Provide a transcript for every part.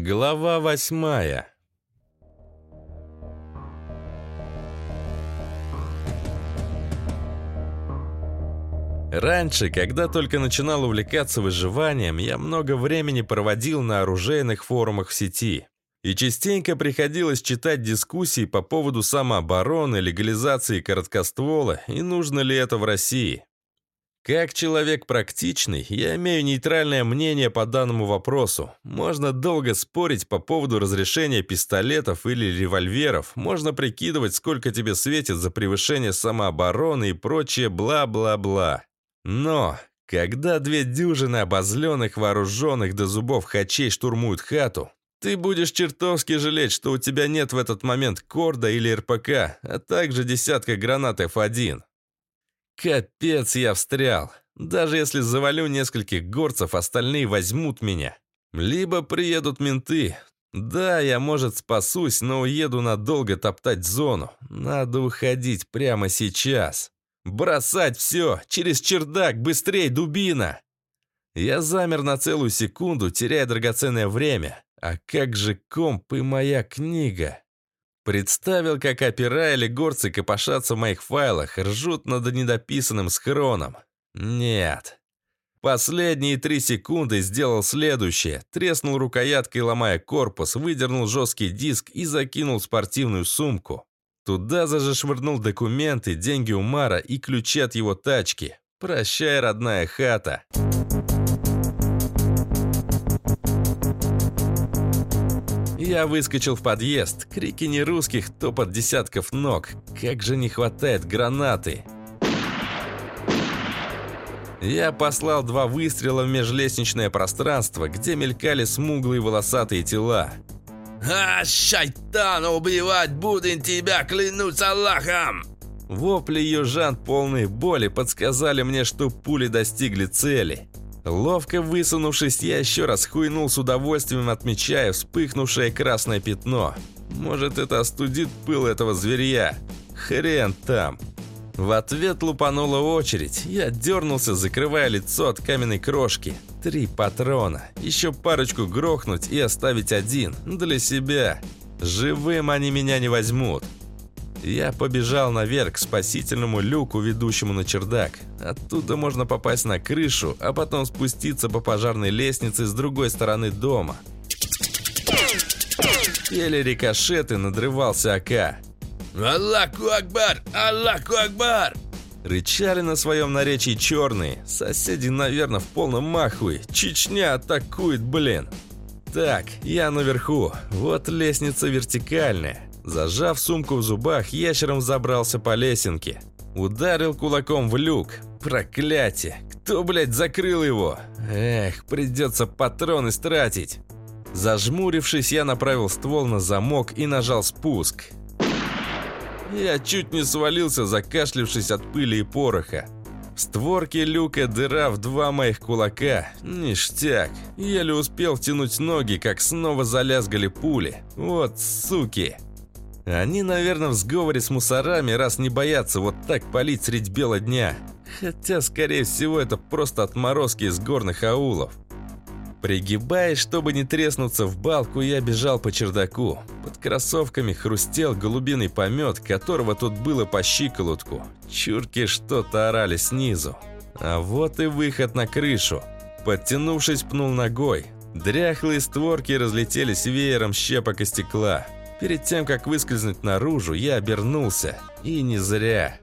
Глава восьмая Раньше, когда только начинал увлекаться выживанием, я много времени проводил на оружейных форумах в сети. И частенько приходилось читать дискуссии по поводу самообороны, легализации короткоствола и нужно ли это в России. Как человек практичный, я имею нейтральное мнение по данному вопросу. Можно долго спорить по поводу разрешения пистолетов или револьверов, можно прикидывать, сколько тебе светит за превышение самообороны и прочее бла-бла-бла. Но, когда две дюжины обозленных, вооруженных до зубов хачей штурмуют хату, ты будешь чертовски жалеть, что у тебя нет в этот момент корда или РПК, а также десятка гранат F1. Капец, я встрял. Даже если завалю нескольких горцев, остальные возьмут меня. Либо приедут менты. Да, я, может, спасусь, но уеду надолго топтать зону. Надо уходить прямо сейчас. Бросать все! Через чердак! Быстрей, дубина! Я замер на целую секунду, теряя драгоценное время. А как же комп и моя книга? Представил, как опера или горцы копошатся в моих файлах, ржут над недописанным схроном. Нет. Последние три секунды сделал следующее. Треснул рукояткой, ломая корпус, выдернул жесткий диск и закинул спортивную сумку. Туда зажешвырнул документы, деньги Умара и ключи от его тачки. Прощай, родная хата. Я выскочил в подъезд. Крики нерусских, топот десятков ног. Как же не хватает гранаты. Я послал два выстрела в межлестничное пространство, где мелькали смуглые волосатые тела. «А, шайтан, убивать будем тебя, клянусь Аллахом!» Вопли южан полной боли подсказали мне, что пули достигли цели. Ловко высунувшись, я еще раз хуйнул с удовольствием, отмечая вспыхнувшее красное пятно. Может, это остудит пыл этого зверья? Хрен там. В ответ лупанула очередь. Я дернулся, закрывая лицо от каменной крошки. Три патрона. Еще парочку грохнуть и оставить один. Для себя. Живым они меня не возьмут. Я побежал наверх к спасительному люку, ведущему на чердак. Оттуда можно попасть на крышу, а потом спуститься по пожарной лестнице с другой стороны дома. Пели рикошеты, надрывался АК. «Аллаху Акбар! Аллаху Акбар!» Рычали на своем наречии черные. Соседи, наверное, в полном махуе. Чечня атакует, блин. Так, я наверху. Вот лестница вертикальная. Зажав сумку в зубах, ящером забрался по лесенке. Ударил кулаком в люк. Проклятие! Кто, блядь, закрыл его? Эх, придется патроны стратить. Зажмурившись, я направил ствол на замок и нажал спуск. Я чуть не свалился, закашлившись от пыли и пороха. В створке люка дыра в два моих кулака. Ништяк. Еле успел втянуть ноги, как снова залязгали пули. Вот суки. Они, наверное, в сговоре с мусорами, раз не боятся вот так палить средь бела дня. Хотя, скорее всего, это просто отморозки из горных аулов. Пригибаясь, чтобы не треснуться в балку, я бежал по чердаку. Под кроссовками хрустел голубиный помет, которого тут было по щиколотку. Чурки что-то орали снизу. А вот и выход на крышу. Подтянувшись, пнул ногой. Дряхлые створки разлетелись веером щепок и стекла. Перед тем, как выскользнуть наружу, я обернулся. И не зря.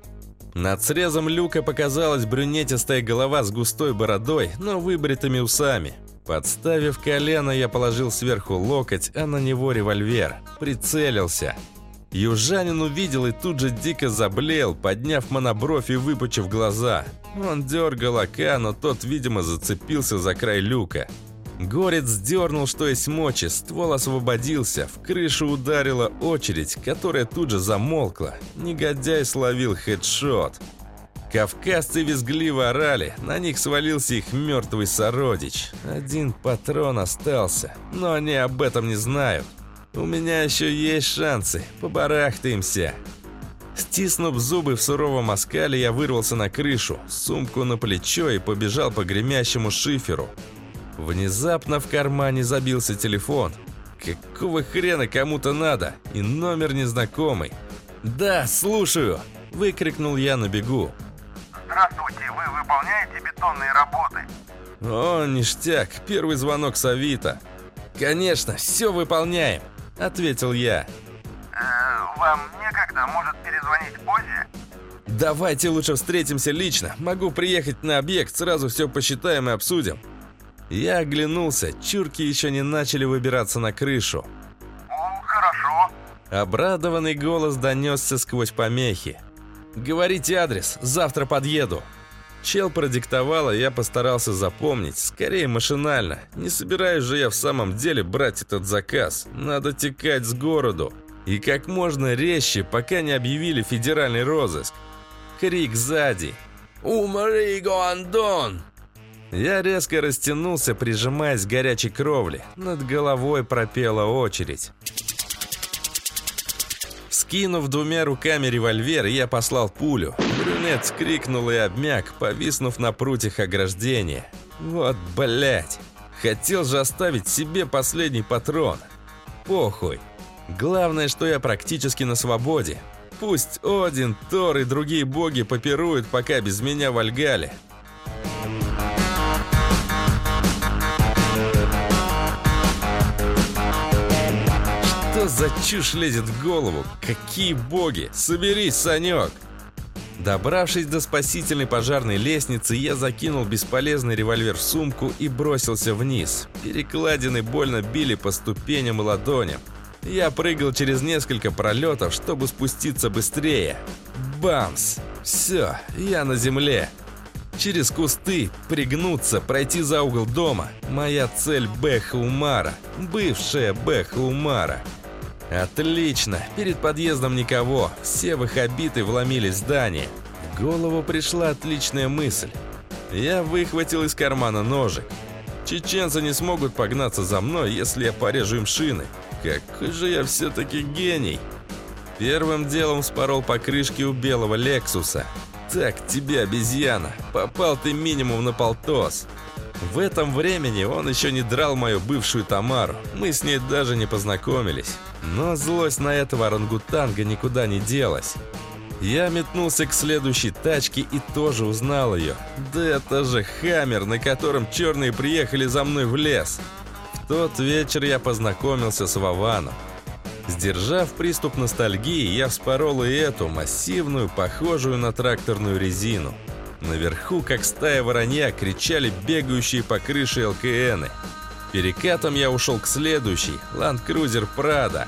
Над срезом люка показалась брюнетистая голова с густой бородой, но выбритыми усами. Подставив колено, я положил сверху локоть, а на него револьвер. Прицелился. Южанин увидел и тут же дико заблеял, подняв монобровь и выпучив глаза. Он дергал ока, но тот, видимо, зацепился за край люка. Горец дернул, что есть мочи, ствол освободился, в крышу ударила очередь, которая тут же замолкла. Негодяй словил хедшот. Кавказцы визгливо орали, на них свалился их мертвый сородич. Один патрон остался, но они об этом не знают. У меня еще есть шансы, побарахтаемся. Стиснув зубы в суровом оскале, я вырвался на крышу, сумку на плечо и побежал по гремящему шиферу. Внезапно в кармане забился телефон. Какого хрена кому-то надо? И номер незнакомый. «Да, слушаю!» – выкрикнул я на бегу. Здравствуйте, вы выполняете бетонные работы? О, ништяк, первый звонок с Авито. Конечно, все выполняем, ответил я. Э, вам некогда, может перезвонить позже? Давайте лучше встретимся лично. Могу приехать на объект, сразу все посчитаем и обсудим. Я оглянулся, чурки еще не начали выбираться на крышу. Хорошо. Обрадованный голос донесся сквозь помехи. «Говорите адрес, завтра подъеду». Чел продиктовал, а я постарался запомнить, скорее машинально. Не собираюсь же я в самом деле брать этот заказ. Надо текать с городу. И как можно резче, пока не объявили федеральный розыск. Крик сзади. «Умри, Гуандон!» Я резко растянулся, прижимаясь к горячей кровле. Над головой пропела очередь. Скинув двумя руками револьвер, я послал пулю. Брюнет скрикнул и обмяк, повиснув на прутьях ограждения. Вот, блять. Хотел же оставить себе последний патрон. Похуй. Главное, что я практически на свободе. Пусть Один, Тор и другие боги попируют, пока без меня в за чушь лезет в голову? Какие боги? Соберись, Санек! Добравшись до спасительной пожарной лестницы, я закинул бесполезный револьвер в сумку и бросился вниз. Перекладины больно били по ступеням и ладоням. Я прыгал через несколько пролетов, чтобы спуститься быстрее. Бамс! Все, я на земле. Через кусты, пригнуться, пройти за угол дома. Моя цель Беха Умара. Бывшая Беха Умара. Отлично, перед подъездом никого, все в их обиты вломились в здание. В голову пришла отличная мысль. Я выхватил из кармана ножик. Чеченцы не смогут погнаться за мной, если я порежу им шины. Какой же я все-таки гений. Первым делом спорол покрышки у белого Лексуса. Так тебе, обезьяна, попал ты минимум на полтос. В этом времени он еще не драл мою бывшую Тамару. Мы с ней даже не познакомились. Но злость на этого орангутанга никуда не делась. Я метнулся к следующей тачке и тоже узнал ее. Да это же Хаммер, на котором черные приехали за мной в лес. В тот вечер я познакомился с Вованом. Сдержав приступ ностальгии, я вспорол и эту массивную, похожую на тракторную резину. Наверху, как стая воронья, кричали бегающие по крыше ЛКНы. Перекатом я ушел к следующей, Cruiser Prado.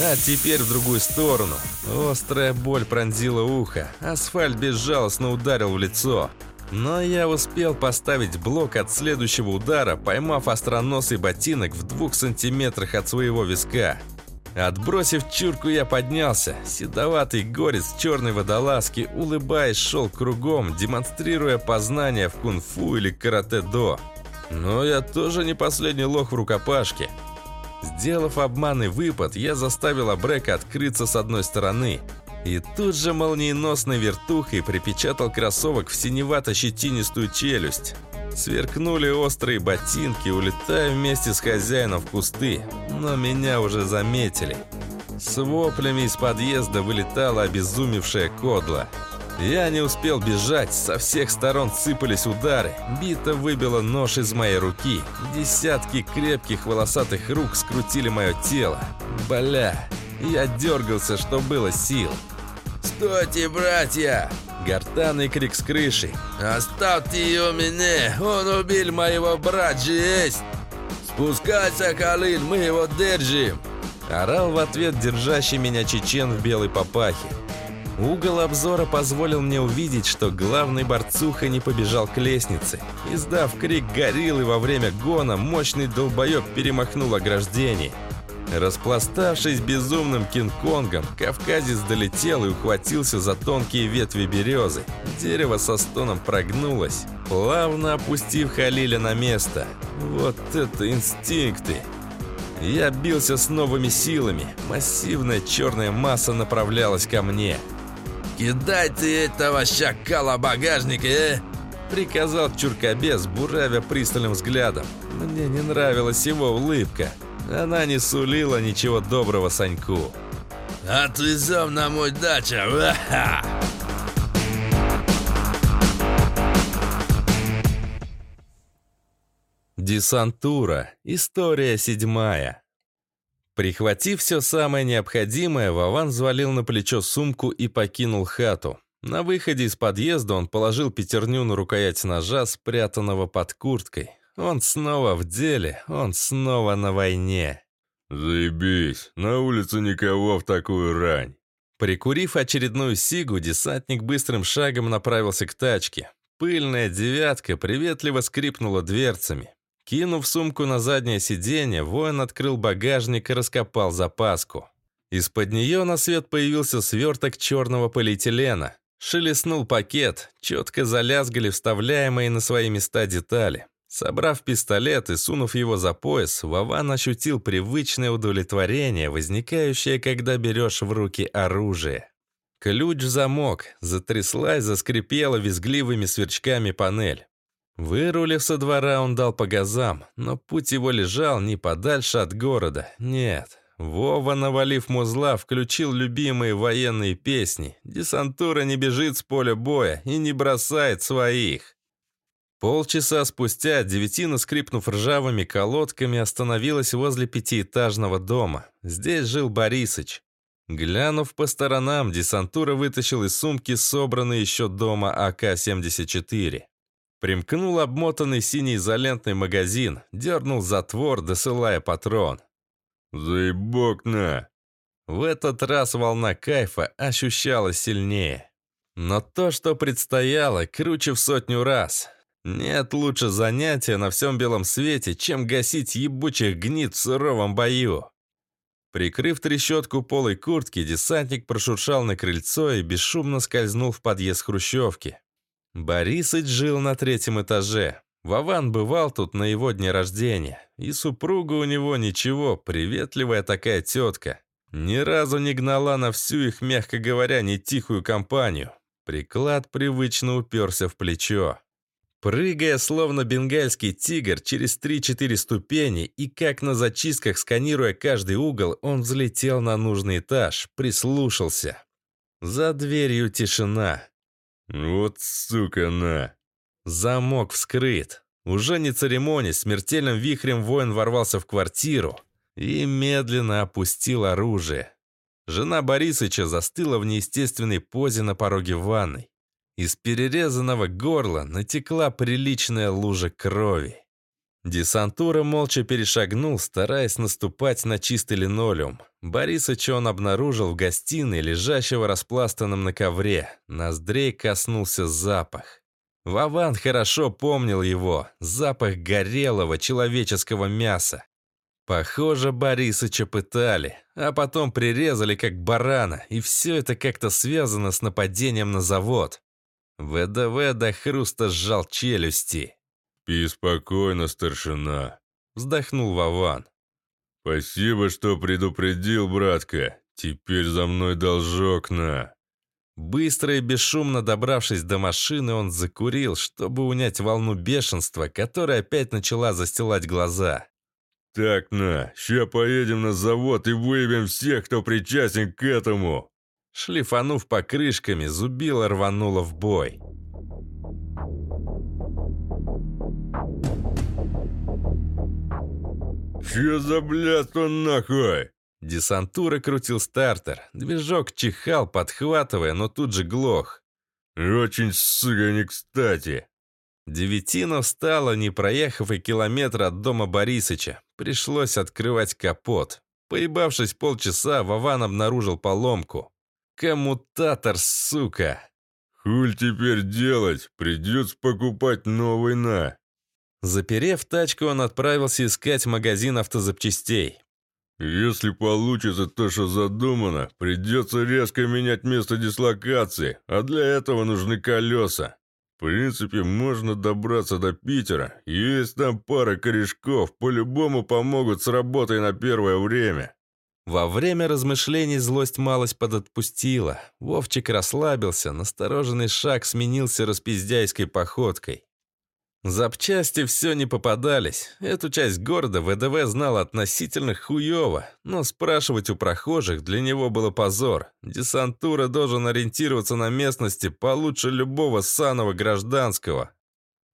А теперь в другую сторону. Острая боль пронзила ухо, асфальт безжалостно ударил в лицо. Но я успел поставить блок от следующего удара, поймав остроносый ботинок в двух сантиметрах от своего виска. Отбросив чурку, я поднялся. Седоватый горец черной водолазке, улыбаясь, шел кругом, демонстрируя познания в кунг-фу или карате-до. Но я тоже не последний лох в рукопашке. Сделав обманный выпад, я заставил Абрека открыться с одной стороны. И тут же молниеносной вертухой припечатал кроссовок в синевато-щетинистую челюсть. Сверкнули острые ботинки, улетая вместе с хозяином в кусты, но меня уже заметили. С воплями из подъезда вылетала обезумевшая кодла. Я не успел бежать, со всех сторон сыпались удары. Бита выбила нож из моей руки. Десятки крепких волосатых рук скрутили мое тело. Бля, я дергался, что было сил. «Стойте, братья!» Гортанный крик с крыши. «Оставьте ее мне! Он убил моего брата есть! Спускайся, Калин, мы его держим!» Орал в ответ держащий меня чечен в белой папахе. Угол обзора позволил мне увидеть, что главный борцуха не побежал к лестнице. Издав крик гориллы во время гона, мощный долбоеб перемахнул ограждение. Распластавшись безумным Кинг-Конгом, кавказец долетел и ухватился за тонкие ветви березы. Дерево со стоном прогнулось, плавно опустив Халиля на место. Вот это инстинкты! Я бился с новыми силами. Массивная черная масса направлялась ко мне. «Кидай ты этого щакала багажника, э!» Приказал чуркобес, буравя пристальным взглядом. Мне не нравилась его улыбка. Она не сулила ничего доброго Саньку. «Отвезем на мой дачу! Ва-ха!» Десантура. История седьмая. Прихватив все самое необходимое, Вован взвалил на плечо сумку и покинул хату. На выходе из подъезда он положил пятерню на рукоять ножа, спрятанного под курткой. Он снова в деле, он снова на войне. «Заебись, на улице никого в такую рань». Прикурив очередную сигу, десантник быстрым шагом направился к тачке. Пыльная девятка приветливо скрипнула дверцами. Кинув сумку на заднее сиденье, воин открыл багажник и раскопал запаску. Из-под нее на свет появился сверток черного полиэтилена. Шелестнул пакет, четко залязгали вставляемые на свои места детали. Собрав пистолет и сунув его за пояс, Вован ощутил привычное удовлетворение, возникающее, когда берешь в руки оружие. Ключ в замок, затряслась, заскрипела визгливыми сверчками панель. Вырулив со двора, он дал по газам, но путь его лежал не подальше от города. Нет. Вова, навалив музла, включил любимые военные песни. Десантура не бежит с поля боя и не бросает своих. Полчаса спустя девятина, скрипнув ржавыми колодками, остановилась возле пятиэтажного дома. Здесь жил Борисыч. Глянув по сторонам, десантура вытащил из сумки собранный еще дома АК-74. Примкнул обмотанный синий изолентный магазин, дернул затвор, досылая патрон. «Заебок на!» В этот раз волна кайфа ощущалась сильнее. Но то, что предстояло, круче в сотню раз. Нет лучше занятия на всем белом свете, чем гасить ебучих гнид в суровом бою. Прикрыв трещотку полой куртки, десантник прошуршал на крыльцо и бесшумно скользнул в подъезд хрущевки. Борисыч жил на третьем этаже. Вован бывал тут на его дне рождения. И супруга у него ничего, приветливая такая тетка. Ни разу не гнала на всю их, мягко говоря, не тихую компанию. Приклад привычно уперся в плечо. Прыгая, словно бенгальский тигр, через 3-4 ступени и, как на зачистках, сканируя каждый угол, он взлетел на нужный этаж, прислушался. За дверью тишина. «Вот сука, на!» Замок вскрыт. Уже не церемонясь, смертельным вихрем воин ворвался в квартиру и медленно опустил оружие. Жена Борисыча застыла в неестественной позе на пороге ванной. Из перерезанного горла натекла приличная лужа крови. Десантура молча перешагнул, стараясь наступать на чистый линолеум. Борисыча он обнаружил в гостиной, лежащего распластанным на ковре. Ноздрей коснулся запах. Вован хорошо помнил его, запах горелого человеческого мяса. Похоже, Борисыча пытали, а потом прирезали как барана, и все это как-то связано с нападением на завод. ВДВ до хруста сжал челюсти. «Спи спокойно, старшина», — вздохнул Вован. «Спасибо, что предупредил, братка. Теперь за мной должок на...» Быстро и бесшумно добравшись до машины, он закурил, чтобы унять волну бешенства, которая опять начала застилать глаза. «Так, на, ща поедем на завод и выявим всех, кто причастен к этому!» Шлифанув покрышками, зубило рвануло в бой. «Че за блядство нахуй?» Десантура крутил стартер. Движок чихал, подхватывая, но тут же глох. «Очень, сука, не кстати!» Девятина встала, не проехав и километр от дома Борисыча. Пришлось открывать капот. Поебавшись полчаса, Вован обнаружил поломку. Коммутатор, сука! «Хуль теперь делать? Придется покупать новый на!» Заперев тачку, он отправился искать магазин автозапчастей. «Если получится то, что задумано, придется резко менять место дислокации, а для этого нужны колеса. В принципе, можно добраться до Питера. Есть там пара корешков, по-любому помогут с работой на первое время. Во время размышлений злость малость подотпустила. Вовчик расслабился, настороженный шаг сменился распиздяйской походкой. Запчасти все не попадались. Эту часть города ВДВ знал относительно хуево, но спрашивать у прохожих для него было позор. Десантура должен ориентироваться на местности получше любого саного гражданского.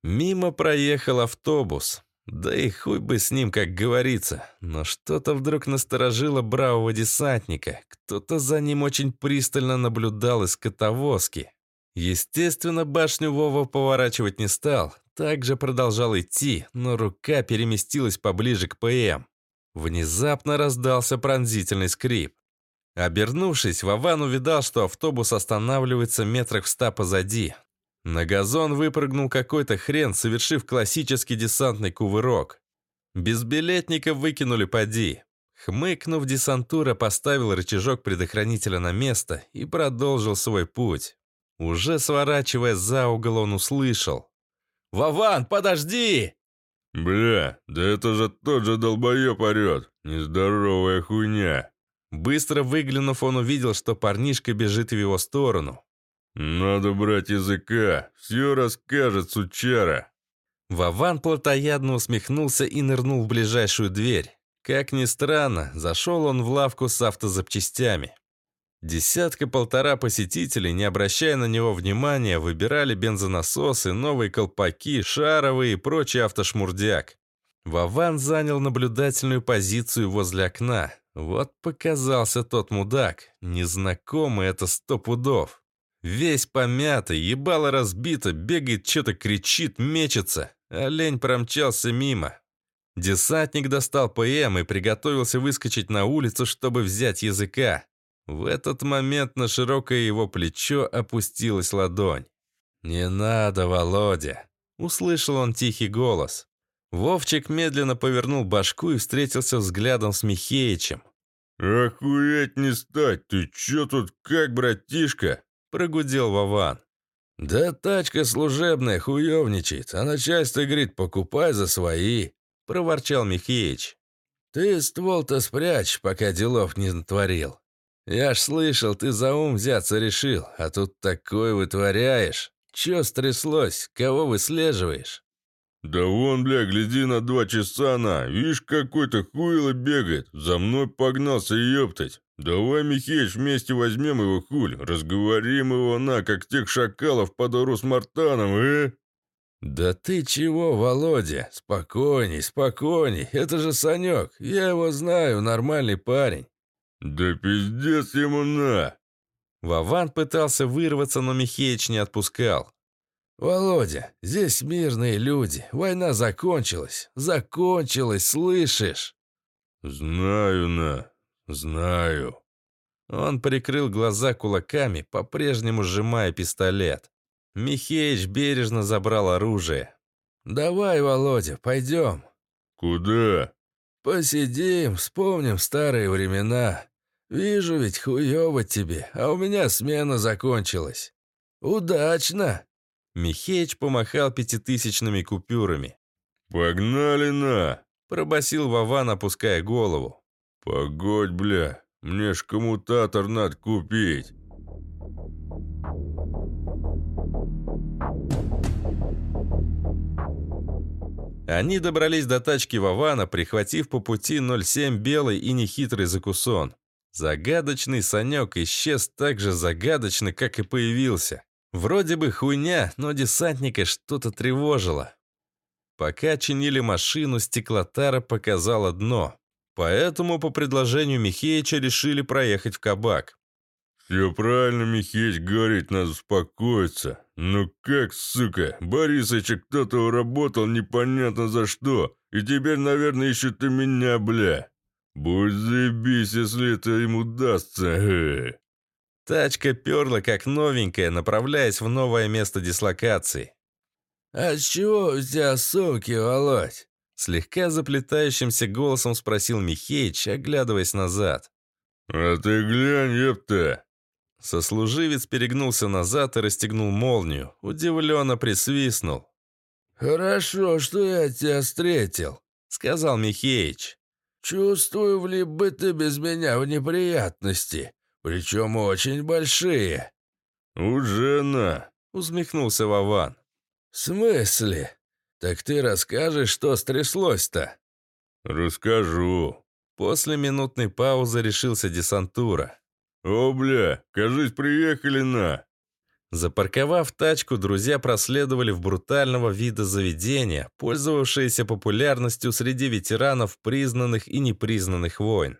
Мимо проехал автобус. Да и хуй бы с ним, как говорится. Но что-то вдруг насторожило бравого десантника. Кто-то за ним очень пристально наблюдал из котовозки. Естественно, башню Вова поворачивать не стал. Также продолжал идти, но рука переместилась поближе к ПМ. Внезапно раздался пронзительный скрип. Обернувшись, Вован увидал, что автобус останавливается метрах в ста позади. На газон выпрыгнул какой-то хрен, совершив классический десантный кувырок. Безбилетников выкинули поди. Хмыкнув, десантура поставил рычажок предохранителя на место и продолжил свой путь. Уже сворачивая за угол, он услышал. «Вован, подожди!» «Бля, да это же тот же долбоеб орет! Нездоровая хуйня!» Быстро выглянув, он увидел, что парнишка бежит в его сторону. «Надо брать языка, все расскажет сучара!» Вован плотоядно усмехнулся и нырнул в ближайшую дверь. Как ни странно, зашел он в лавку с автозапчастями. Десятка-полтора посетителей, не обращая на него внимания, выбирали бензонасосы, новые колпаки, шаровые и прочий автошмурдяк. Вован занял наблюдательную позицию возле окна. Вот показался тот мудак. Незнакомый это сто пудов. Весь помятый, ебало разбито, бегает, что-то кричит, мечется. Олень промчался мимо. Десантник достал ПМ и приготовился выскочить на улицу, чтобы взять языка. В этот момент на широкое его плечо опустилась ладонь. «Не надо, Володя!» Услышал он тихий голос. Вовчик медленно повернул башку и встретился взглядом с Михеичем. «Охуеть не стать! Ты чё тут как, братишка?» Прогудел Вован. «Да тачка служебная хуевничает, а начальство говорит, покупай за свои», — проворчал Михеич. «Ты ствол-то спрячь, пока делов не натворил. Я ж слышал, ты за ум взяться решил, а тут такое вытворяешь. Чё стряслось, кого выслеживаешь?» «Да вон, бля, гляди на два часа на, видишь, какой-то хуйло бегает, за мной погнался ёптать. «Давай, Михеич, вместе возьмем его хуль, разговорим его на, как тех шакалов по дору с Мартаном, э?» «Да ты чего, Володя? Спокойней, спокойней, это же Санек, я его знаю, нормальный парень». «Да пиздец ему на!» Вован пытался вырваться, но Михеич не отпускал. «Володя, здесь мирные люди, война закончилась, закончилась, слышишь?» «Знаю, на, «Знаю». Он прикрыл глаза кулаками, по-прежнему сжимая пистолет. Михеич бережно забрал оружие. «Давай, Володя, пойдем». «Куда?» «Посидим, вспомним старые времена. Вижу ведь хуёво тебе, а у меня смена закончилась. Удачно!» Михеич помахал пятитысячными купюрами. «Погнали на!» – пробасил Вован, опуская голову. «Погодь, бля, мне ж коммутатор надо купить». Они добрались до тачки Вована, прихватив по пути 07 белый и нехитрый закусон. Загадочный Санек исчез так же загадочно, как и появился. Вроде бы хуйня, но десантника что-то тревожило. Пока чинили машину, стеклотара показала дно. Поэтому по предложению Михеича решили проехать в кабак. «Все правильно, Михеич говорит, надо успокоиться. Ну как, сука, Борисыча кто-то уработал непонятно за что, и теперь, наверное, ищет и меня, бля. Будь заебись, если это им удастся, э. Тачка перла как новенькая, направляясь в новое место дислокации. «А с чего у тебя суки, Володь?» Слегка заплетающимся голосом спросил Михеич, оглядываясь назад. «А ты глянь, ёпта!» Сослуживец перегнулся назад и расстегнул молнию. Удивленно присвистнул. «Хорошо, что я тебя встретил», — сказал Михеич. Чувствую, влип бы ты без меня в неприятности, причем очень большие». «Уже на!» — усмехнулся Вован. «В смысле? Так ты расскажешь, что стряслось-то?» «Расскажу». После минутной паузы решился десантура. «О, бля, кажись, приехали на!» Запарковав тачку, друзья проследовали в брутального вида заведения, пользовавшееся популярностью среди ветеранов признанных и непризнанных войн.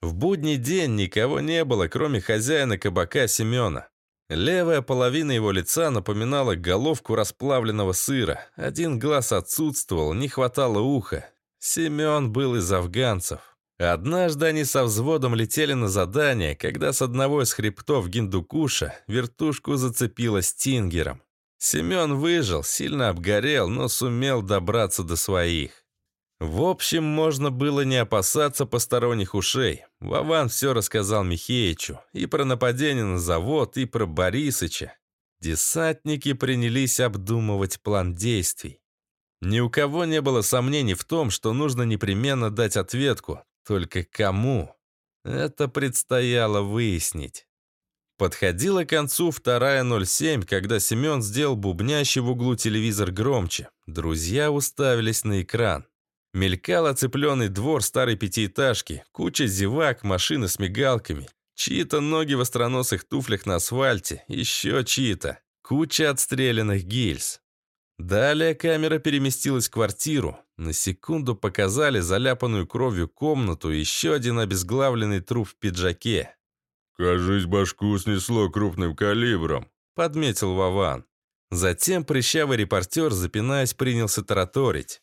В будний день никого не было, кроме хозяина кабака Семена. Левая половина его лица напоминала головку расплавленного сыра, один глаз отсутствовал, не хватало уха. Семен был из афганцев. Однажды они со взводом летели на задание, когда с одного из хребтов Гиндукуша вертушку зацепило стингером. Семен выжил, сильно обгорел, но сумел добраться до своих. В общем, можно было не опасаться посторонних ушей. Вован все рассказал Михеичу и про нападение на завод, и про Борисыча. Десантники принялись обдумывать план действий. Ни у кого не было сомнений в том, что нужно непременно дать ответку, только кому? Это предстояло выяснить. Подходила к концу вторая 07, когда Семен сделал бубнящий в углу телевизор громче. Друзья уставились на экран. Мелькал оцепленный двор старой пятиэтажки, куча зевак, машины с мигалками, чьи-то ноги в остроносых туфлях на асфальте, еще чьи-то, куча отстрелянных гильз. Далее камера переместилась в квартиру. На секунду показали заляпанную кровью комнату и еще один обезглавленный труп в пиджаке. «Кажись, башку снесло крупным калибром», — подметил Вован. Затем прыщавый репортер, запинаясь, принялся тараторить.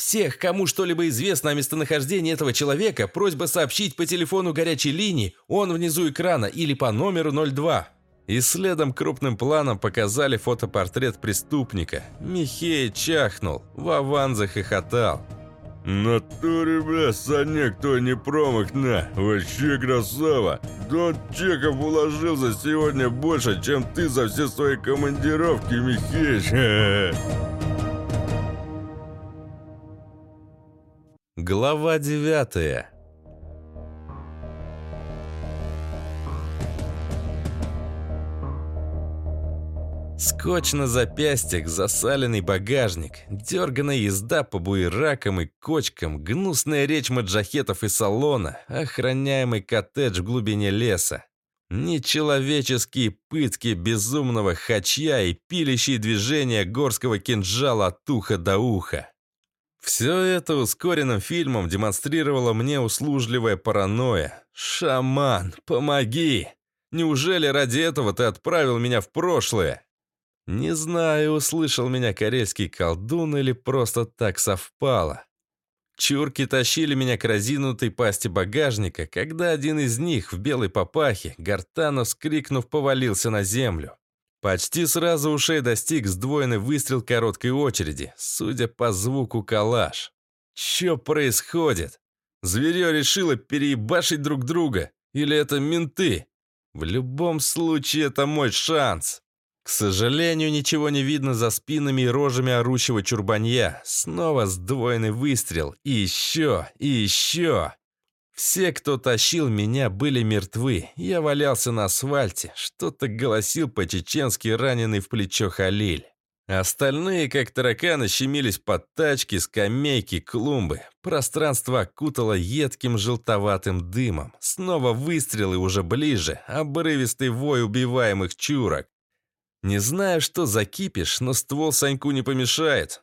«Всех, кому что-либо известно о местонахождении этого человека, просьба сообщить по телефону горячей линии, он внизу экрана или по номеру 02». И следом крупным планом показали фотопортрет преступника. Михей чахнул, Вован захохотал. «Натуре, бля, Санек, то не промах, на, вообще красава! Дон Чеков уложил за сегодня больше, чем ты за все свои командировки, Михеич!» Глава девятая Скотч на запястьях, засаленный багажник, дерганая езда по буеракам и кочкам, гнусная речь маджахетов и салона, охраняемый коттедж в глубине леса. Нечеловеческие пытки безумного хачья и пилящие движения горского кинжала от уха до уха. Все это ускоренным фильмом демонстрировало мне услужливая паранойя. «Шаман, помоги! Неужели ради этого ты отправил меня в прошлое?» Не знаю, услышал меня карельский колдун или просто так совпало. Чурки тащили меня к разинутой пасти багажника, когда один из них в белой папахе, гортано вскрикнув, повалился на землю. Почти сразу ушей достиг сдвоенный выстрел короткой очереди, судя по звуку калаш. Чё происходит? Зверье решило переебашить друг друга? Или это менты? В любом случае, это мой шанс. К сожалению, ничего не видно за спинами и рожами орущего чурбанья. Снова сдвоенный выстрел. И еще, и еще. Все, кто тащил меня, были мертвы. Я валялся на асфальте. Что-то голосил по-чеченски раненый в плечо Халиль. Остальные, как тараканы, щемились под тачки, скамейки, клумбы. Пространство окутало едким желтоватым дымом. Снова выстрелы уже ближе, обрывистый вой убиваемых чурок. Не знаю, что за кипиш, но ствол Саньку не помешает.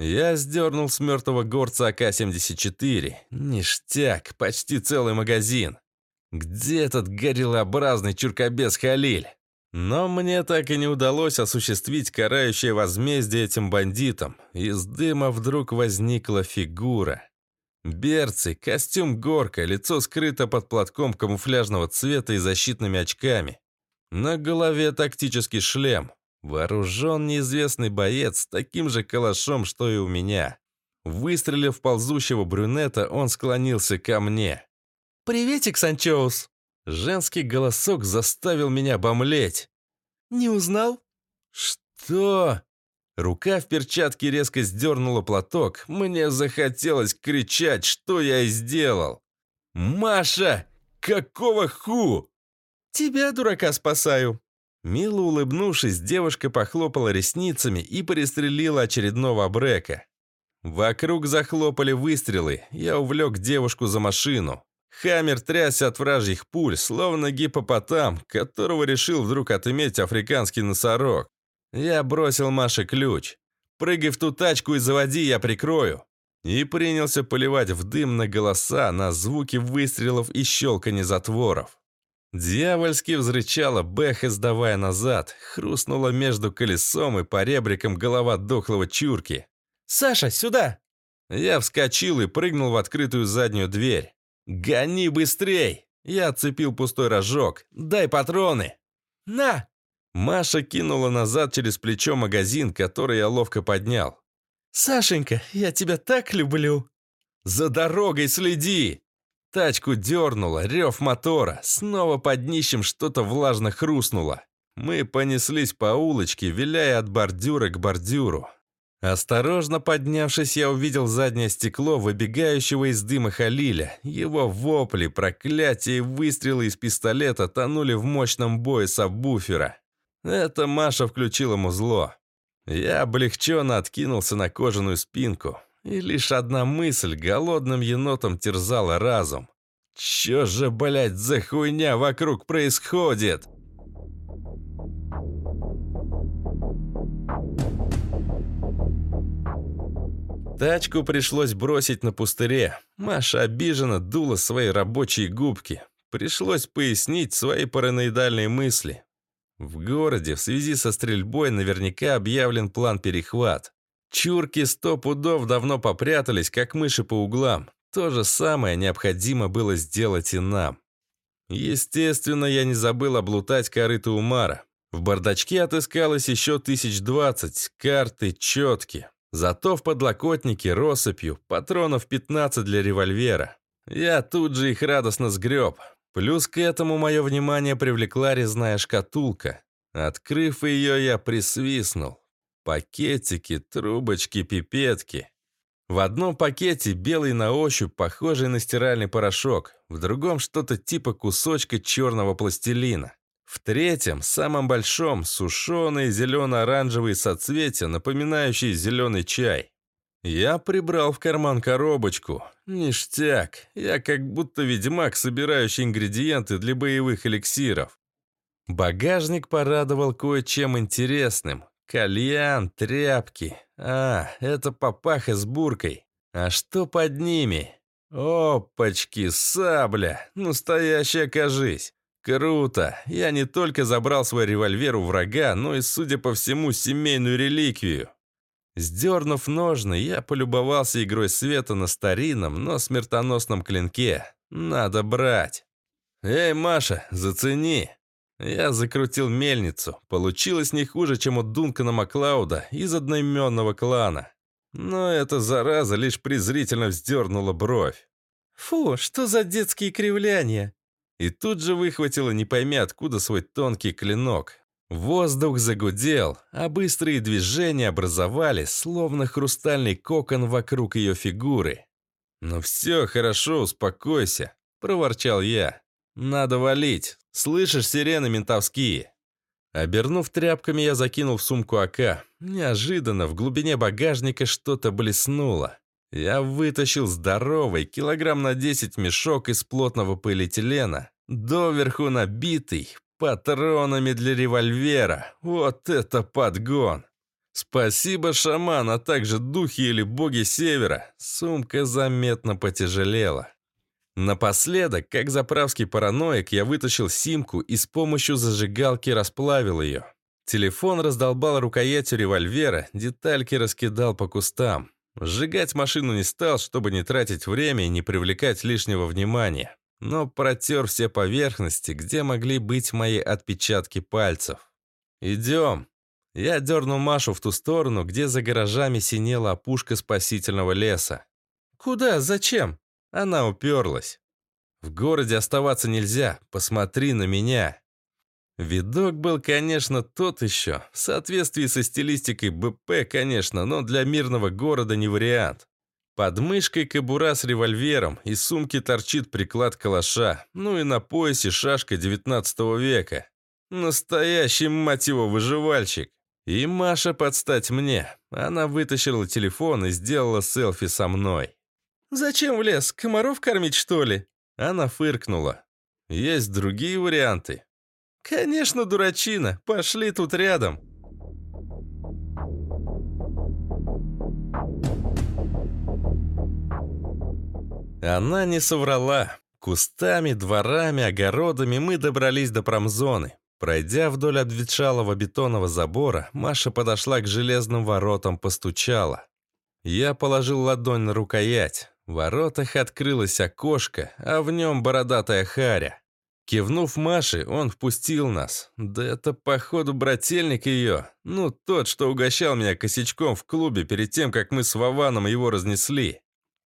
Я сдернул с мертвого горца АК-74. Ништяк, почти целый магазин. Где этот гориллообразный чуркобес Халиль? Но мне так и не удалось осуществить карающее возмездие этим бандитам. Из дыма вдруг возникла фигура. Берцы, костюм горка, лицо скрыто под платком камуфляжного цвета и защитными очками. На голове тактический шлем. Вооружен неизвестный боец таким же калашом, что и у меня. Выстрелив ползущего брюнета, он склонился ко мне. «Приветик, Санчоус!» Женский голосок заставил меня бомлеть. «Не узнал?» «Что?» Рука в перчатке резко сдернула платок. Мне захотелось кричать, что я и сделал. «Маша! Какого ху?» «Тебя, дурака, спасаю!» Мило улыбнувшись, девушка похлопала ресницами и пристрелила очередного брека. Вокруг захлопали выстрелы. Я увлек девушку за машину. Хаммер трясся от вражьих пуль, словно гипопотам, которого решил вдруг отыметь африканский носорог. Я бросил Маше ключ. «Прыгай в ту тачку и заводи, я прикрою». И принялся поливать в дым на голоса, на звуки выстрелов и щелканье затворов. Дьявольски взрычала Бэха, сдавая назад. Хрустнула между колесом и поребриком голова дохлого чурки. «Саша, сюда!» Я вскочил и прыгнул в открытую заднюю дверь. «Гони быстрей!» Я отцепил пустой рожок. «Дай патроны!» «На!» Маша кинула назад через плечо магазин, который я ловко поднял. «Сашенька, я тебя так люблю!» «За дорогой следи!» Тачку дернуло, рев мотора. Снова под днищем что-то влажно хрустнуло. Мы понеслись по улочке, виляя от бордюра к бордюру. Осторожно поднявшись, я увидел заднее стекло выбегающего из дыма Халиля. Его вопли, проклятия и выстрелы из пистолета тонули в мощном бое сабвуфера. Это Маша включила музло. Я облегченно откинулся на кожаную спинку. И лишь одна мысль голодным енотом терзала разум. Чё же, блядь, за хуйня вокруг происходит? Тачку пришлось бросить на пустыре. Маша обиженно дула свои рабочие губки. Пришлось пояснить свои параноидальные мысли. В городе в связи со стрельбой наверняка объявлен план перехват. Чурки сто пудов давно попрятались, как мыши по углам. То же самое необходимо было сделать и нам. Естественно, я не забыл облутать корыто Умара. В бардачке отыскалось еще тысяч двадцать, карты, четки. Зато в подлокотнике россыпью, патронов 15 для револьвера. Я тут же их радостно сгреб. Плюс к этому мое внимание привлекла резная шкатулка. Открыв ее, я присвистнул. Пакетики, трубочки, пипетки. В одном пакете белый на ощупь, похожий на стиральный порошок, в другом что-то типа кусочка черного пластилина. В третьем, самом большом, сушеные зелено-оранжевые соцветия, напоминающие зеленый чай. Я прибрал в карман коробочку. Ништяк. Я как будто ведьмак, собирающий ингредиенты для боевых эликсиров. Багажник порадовал кое-чем интересным. Кальян, тряпки. А, это папаха с буркой. А что под ними? Опачки, сабля. Настоящая, кажись. Круто! Я не только забрал свой револьвер у врага, но и, судя по всему, семейную реликвию. Сдернув ножны, я полюбовался игрой света на старинном, но смертоносном клинке. Надо брать. «Эй, Маша, зацени!» Я закрутил мельницу. Получилось не хуже, чем у Дункана Маклауда из одноименного клана. Но эта зараза лишь презрительно вздернула бровь. «Фу, что за детские кривляния!» И тут же выхватила не пойми откуда свой тонкий клинок. Воздух загудел, а быстрые движения образовали, словно хрустальный кокон вокруг ее фигуры. «Ну все, хорошо, успокойся», — проворчал я. «Надо валить. Слышишь, сирены ментовские?» Обернув тряпками, я закинул в сумку АК. Неожиданно в глубине багажника что-то блеснуло. Я вытащил здоровый, килограмм на 10 мешок из плотного полиэтилена, доверху набитый, патронами для револьвера. Вот это подгон! Спасибо, шаман, а также духи или боги севера. Сумка заметно потяжелела. Напоследок, как заправский параноик, я вытащил симку и с помощью зажигалки расплавил ее. Телефон раздолбал рукоятью револьвера, детальки раскидал по кустам. Сжигать машину не стал, чтобы не тратить время и не привлекать лишнего внимания. Но протер все поверхности, где могли быть мои отпечатки пальцев. «Идем». Я дернул Машу в ту сторону, где за гаражами синела опушка спасительного леса. «Куда? Зачем?» Она уперлась. «В городе оставаться нельзя. Посмотри на меня». Видок был, конечно, тот еще. В соответствии со стилистикой БП, конечно, но для мирного города не вариант. Под мышкой кобура с револьвером, из сумки торчит приклад калаша, ну и на поясе шашка 19 века. Настоящий, мать его, выживальщик. И Маша подстать мне. Она вытащила телефон и сделала селфи со мной. «Зачем в лес? Комаров кормить, что ли?» Она фыркнула. «Есть другие варианты?» «Конечно, дурачина. Пошли тут рядом». Она не соврала. Кустами, дворами, огородами мы добрались до промзоны. Пройдя вдоль обветшалого бетонного забора, Маша подошла к железным воротам, постучала. Я положил ладонь на рукоять. В воротах открылось окошко, а в нем бородатая харя. Кивнув Маше, он впустил нас. Да это, походу, брательник ее. Ну, тот, что угощал меня косячком в клубе перед тем, как мы с Вованом его разнесли.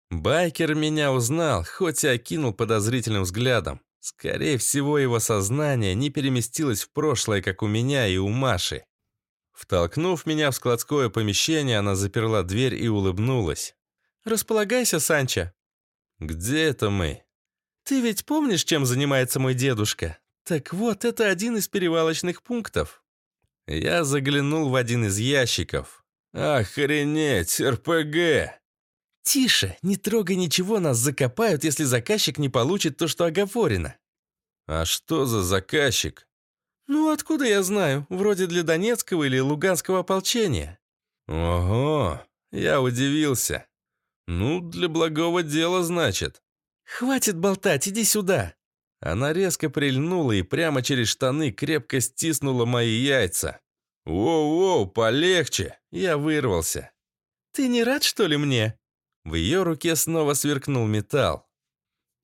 Байкер меня узнал, хоть и окинул подозрительным взглядом. Скорее всего, его сознание не переместилось в прошлое, как у меня и у Маши. Втолкнув меня в складское помещение, она заперла дверь и улыбнулась. «Располагайся, Санчо». «Где это мы?» «Ты ведь помнишь, чем занимается мой дедушка? Так вот, это один из перевалочных пунктов». Я заглянул в один из ящиков. «Охренеть, РПГ!» «Тише, не трогай ничего, нас закопают, если заказчик не получит то, что оговорено». «А что за заказчик?» «Ну, откуда я знаю? Вроде для Донецкого или Луганского ополчения». «Ого!» Я удивился. «Ну, для благого дела, значит». «Хватит болтать, иди сюда!» Она резко прильнула и прямо через штаны крепко стиснула мои яйца. «Воу-воу, полегче!» Я вырвался. «Ты не рад, что ли, мне?» В ее руке снова сверкнул металл.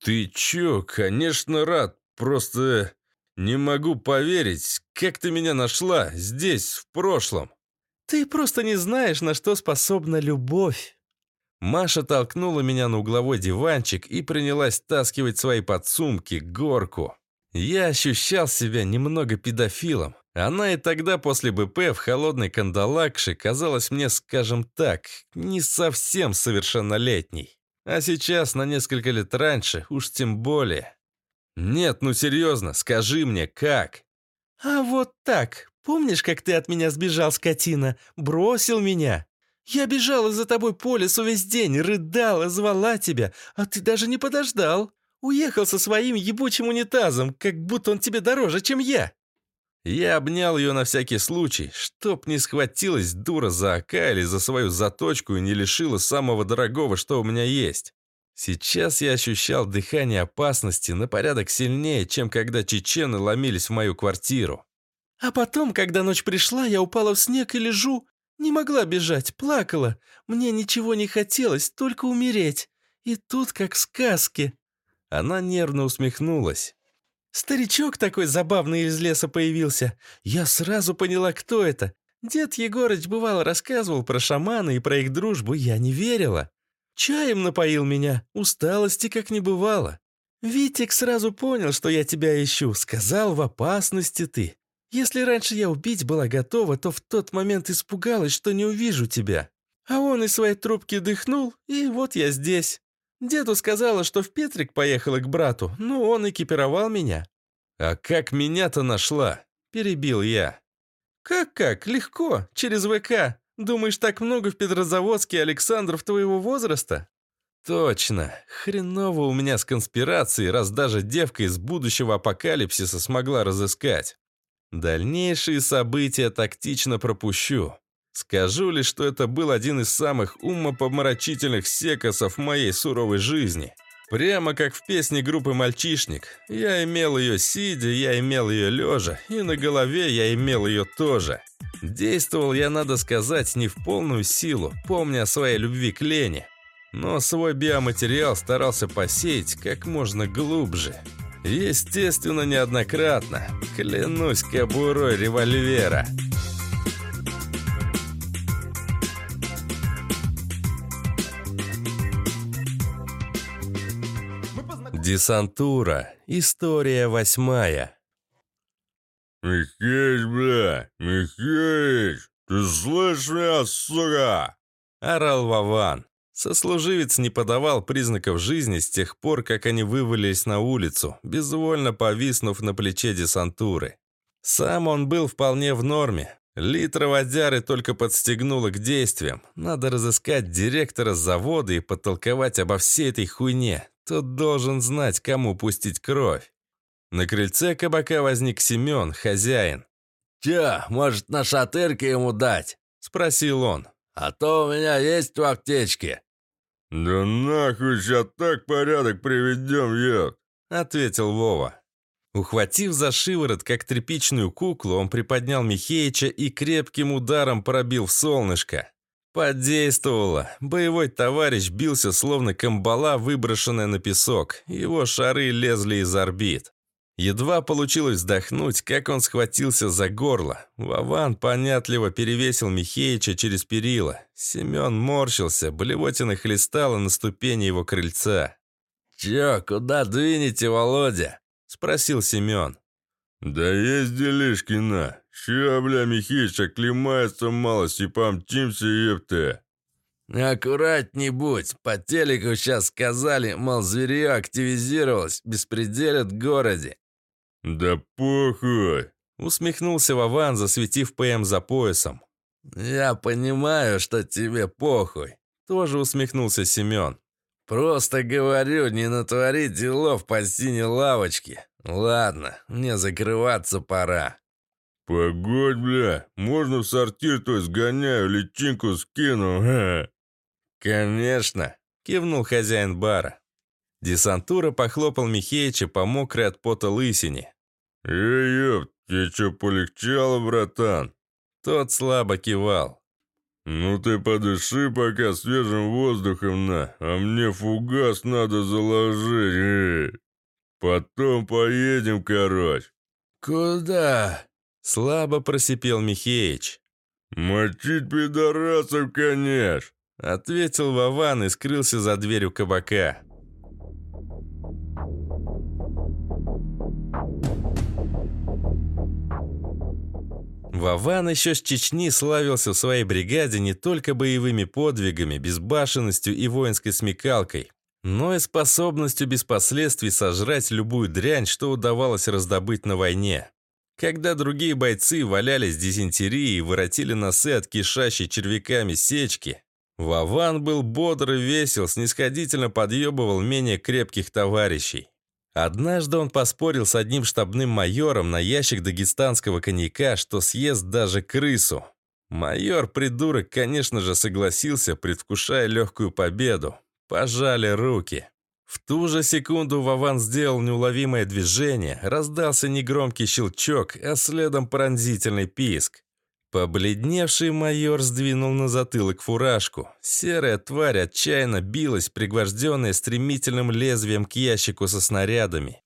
«Ты чё? Конечно, рад. Просто не могу поверить, как ты меня нашла здесь, в прошлом». «Ты просто не знаешь, на что способна любовь». Маша толкнула меня на угловой диванчик и принялась таскивать свои подсумки, горку. Я ощущал себя немного педофилом. Она и тогда после БП в холодной кандалакше казалась мне, скажем так, не совсем совершеннолетней. А сейчас на несколько лет раньше, уж тем более. Нет, ну серьезно, скажи мне, как? А вот так. Помнишь, как ты от меня сбежал, скотина? Бросил меня? Я бежала за тобой по лесу весь день, рыдала, звала тебя, а ты даже не подождал. Уехал со своим ебучим унитазом, как будто он тебе дороже, чем я. Я обнял ее на всякий случай, чтоб не схватилась дура за ока или за свою заточку и не лишила самого дорогого, что у меня есть. Сейчас я ощущал дыхание опасности на порядок сильнее, чем когда чечены ломились в мою квартиру. А потом, когда ночь пришла, я упала в снег и лежу. Не могла бежать, плакала. Мне ничего не хотелось, только умереть. И тут как в сказке. Она нервно усмехнулась. Старичок такой забавный из леса появился. Я сразу поняла, кто это. Дед Егорыч бывало рассказывал про шамана и про их дружбу, я не верила. Чаем напоил меня, усталости как не бывало. Витик сразу понял, что я тебя ищу, сказал, в опасности ты. Если раньше я убить была готова, то в тот момент испугалась, что не увижу тебя. А он из своей трубки дыхнул, и вот я здесь. Деду сказала, что в Петрик поехала к брату, но он экипировал меня». «А как меня-то нашла?» – перебил я. «Как-как? Легко. Через ВК. Думаешь, так много в Петрозаводске Александров твоего возраста?» «Точно. Хреново у меня с конспирацией, раз даже девка из будущего апокалипсиса смогла разыскать. Дальнейшие события тактично пропущу. Скажу лишь, что это был один из самых умопомрачительных секосов моей суровой жизни. Прямо как в песне группы «Мальчишник». Я имел ее сидя, я имел ее лежа, и на голове я имел ее тоже. Действовал я, надо сказать, не в полную силу, помня о своей любви к Лене. Но свой биоматериал старался посеять как можно глубже. Естественно, неоднократно. Клянусь кобурой револьвера. Десантура. История восьмая. «Михеич, бля! Михеич! Ты слышишь меня, сука?» Орал Вован. Сослуживец не подавал признаков жизни с тех пор, как они вывалились на улицу, безвольно повиснув на плече десантуры. Сам он был вполне в норме. Литра водяры только подстегнула к действиям. Надо разыскать директора завода и подтолковать обо всей этой хуйне. Тот должен знать, кому пустить кровь. На крыльце кабака возник Семен, хозяин. «Чё, может, на шатырке ему дать?» – спросил он. «А то у меня есть в аптечке». «Да нахуй, сейчас так порядок приведем, ед!» – ответил Вова. Ухватив за шиворот, как тряпичную куклу, он приподнял Михеича и крепким ударом пробил в солнышко. Подействовало. Боевой товарищ бился, словно камбала, выброшенная на песок. Его шары лезли из орбит. Едва получилось вздохнуть, как он схватился за горло. Вован понятливо перевесил Михеича через перила. Семен морщился, блевотина хлестала на ступени его крыльца. «Чё, куда двинете, Володя?» Спросил Семен. «Да есть делишки на. Ща, бля, Михеич, оклемается малость и помчимся, епте». «Аккуратней будь. По телеку сейчас сказали, мол, зверье активизировалось, беспределят в городе». «Да похуй!» Усмехнулся Вован, засветив ПМ за поясом. «Я понимаю, что тебе похуй», — тоже усмехнулся Семен. «Просто говорю, не натвори делов по синей лавочке. Ладно, мне закрываться пора». «Погодь, бля, можно в сортир то сгоняю, личинку скину, ха?» «Конечно», — кивнул хозяин бара. Десантура похлопал Михеича по мокрой от пота лысине. «Эй, тебе чё полегчало, братан?» Тот слабо кивал. «Ну ты подыши пока свежим воздухом на, а мне фугас надо заложить. Э. Потом поедем, короче». «Куда?» — слабо просипел Михеич. «Мочить пидорасов, конечно!» — ответил Вован и скрылся за дверью кабака. Вован еще с Чечни славился в своей бригаде не только боевыми подвигами, безбашенностью и воинской смекалкой, но и способностью без последствий сожрать любую дрянь, что удавалось раздобыть на войне. Когда другие бойцы валялись дизентерией и воротили носы от кишащей червяками сечки, Вован был бодр и весел, снисходительно подъебывал менее крепких товарищей. Однажды он поспорил с одним штабным майором на ящик дагестанского коньяка, что съест даже крысу. Майор-придурок, конечно же, согласился, предвкушая легкую победу. Пожали руки. В ту же секунду Вован сделал неуловимое движение, раздался негромкий щелчок, а следом пронзительный писк. Побледневший майор сдвинул на затылок фуражку. Серая тварь отчаянно билась, пригвожденная стремительным лезвием к ящику со снарядами.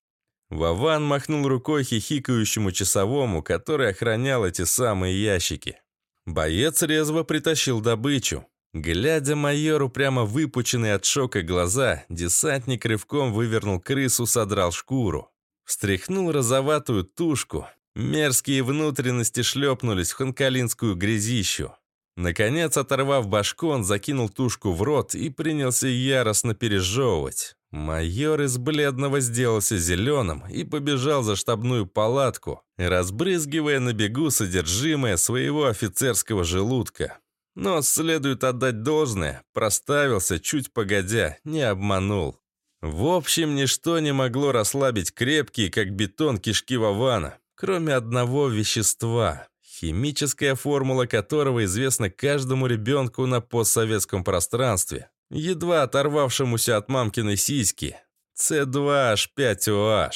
Вован махнул рукой хихикающему часовому, который охранял эти самые ящики. Боец резво притащил добычу. Глядя майору прямо выпученные от шока глаза, десантник рывком вывернул крысу, содрал шкуру. Встряхнул розоватую тушку, Мерзкие внутренности шлепнулись в ханкалинскую грязищу. Наконец, оторвав башку, он закинул тушку в рот и принялся яростно пережевывать. Майор из бледного сделался зеленым и побежал за штабную палатку, разбрызгивая на бегу содержимое своего офицерского желудка. Но следует отдать должное, проставился чуть погодя, не обманул. В общем, ничто не могло расслабить крепкие, как бетон, кишки Вована кроме одного вещества, химическая формула которого известна каждому ребенку на постсоветском пространстве, едва оторвавшемуся от мамкиной сиськи. С2H5OH.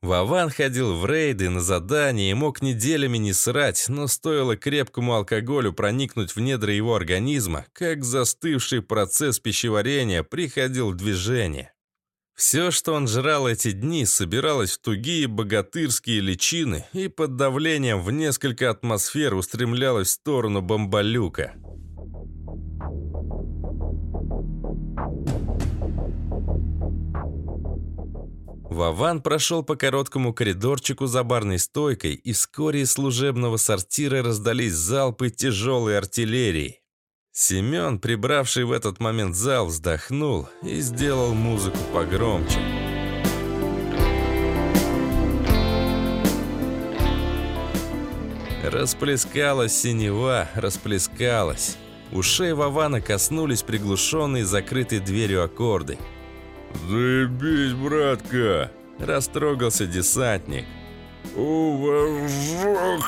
Вован ходил в рейды на задания и мог неделями не срать, но стоило крепкому алкоголю проникнуть в недра его организма, как застывший процесс пищеварения приходил в движение. Все, что он жрал эти дни, собиралось в тугие богатырские личины и под давлением в несколько атмосфер устремлялось в сторону бомбалюка. Вован прошел по короткому коридорчику за барной стойкой, и вскоре из служебного сортира раздались залпы тяжелой артиллерии. Семен, прибравший в этот момент зал, вздохнул и сделал музыку погромче. Расплескалась синева, расплескалась. Ушей Вована коснулись приглушенные закрытой дверью аккорды. «Заебись, братка!» – растрогался десантник. «Уважуха!»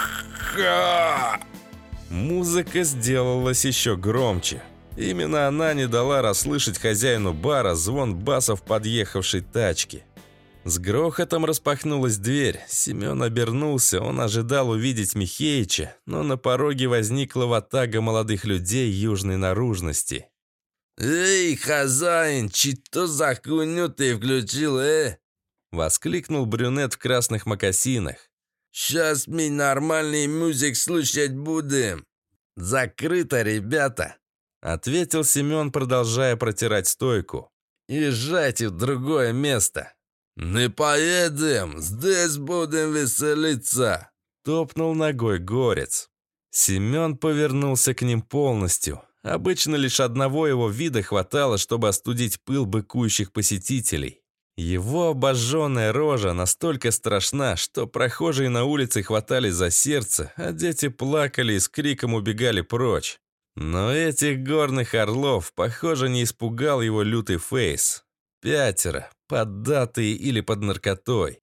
Музыка сделалась еще громче. Именно она не дала расслышать хозяину бара звон басов подъехавшей тачки. С грохотом распахнулась дверь. Семен обернулся, он ожидал увидеть Михеича, но на пороге возникла ватага молодых людей южной наружности. «Эй, хозяин, что за хуйню ты включил, э?» Воскликнул брюнет в красных мокасинах. «Сейчас мы нормальный музык слушать будем!» «Закрыто, ребята!» Ответил Семен, продолжая протирать стойку. «Езжайте в другое место!» «Не поедем, здесь будем веселиться!» Топнул ногой горец. Семен повернулся к ним полностью. Обычно лишь одного его вида хватало, чтобы остудить пыл быкующих посетителей. Его обожженная рожа настолько страшна, что прохожие на улице хватали за сердце, а дети плакали и с криком убегали прочь. Но этих горных орлов, похоже, не испугал его лютый фейс. Пятеро, поддатые или под наркотой.